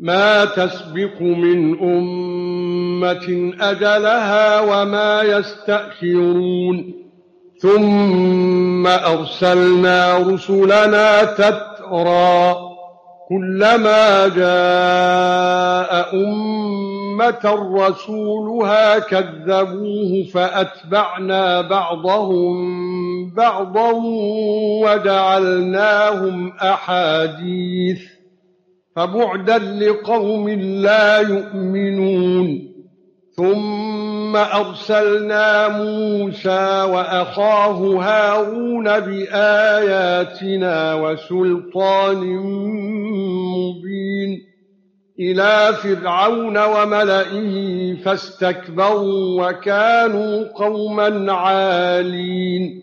ما تسبق من أمة أجلها وما يستأخرون. ثم أرسلنا رسلنا تترى كلما جاء أمة رسولها كذبوه فأتبعنا بعضهم بعضا وجعلناهم أحاديث. فبعدا لقوم لا يؤمنون. ثم أرسلنا موسى وأخاه هارون بآياتنا وسلطان مبين. إلى فرعون وملئه فاستكبروا وكانوا قوما عالين.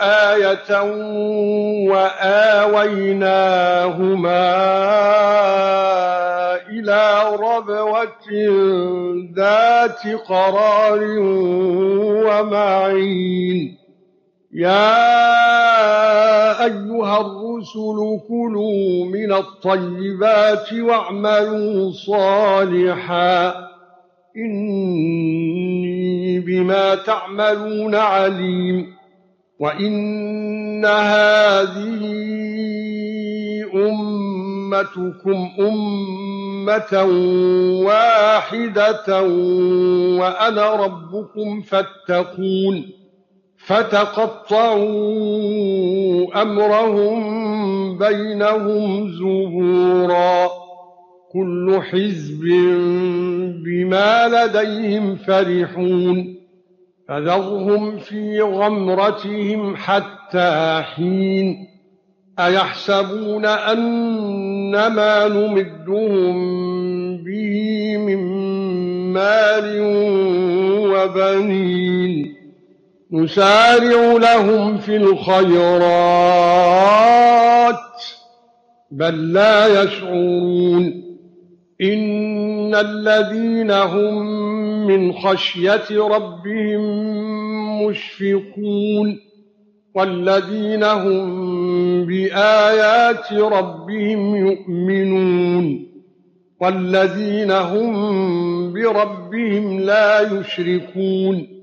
آية وآويناهما إلى ربوة ذات قرار ومعين. يا أيها الرسل كلوا من الطيبات واعملوا صالحا. إني بما تعملون عليم. وَإِنَّ هَذِهِ أُمَّتُكُمْ أُمَّةً وَاحِدَةً وَأَنَا رَبُّكُمْ فَاتَّقُونِ فَتَقَطَّعُوا أَمْرَهُم بَيْنَهُمْ زُبُورًا كُلُّ حِزْبٍ بِمَا لَدَيْهِمْ فَرِحُونَ فذرهم في غمرتهم حتى حين أيحسبون ان ما نمدهم به من مال وبنين. نسارع لهم في الخيرات بل لا يشعرون. إن الذين هم من خشية ربهم مشفقون والذين هم بآيات ربهم يؤمنون والذين هم بربهم لا يشركون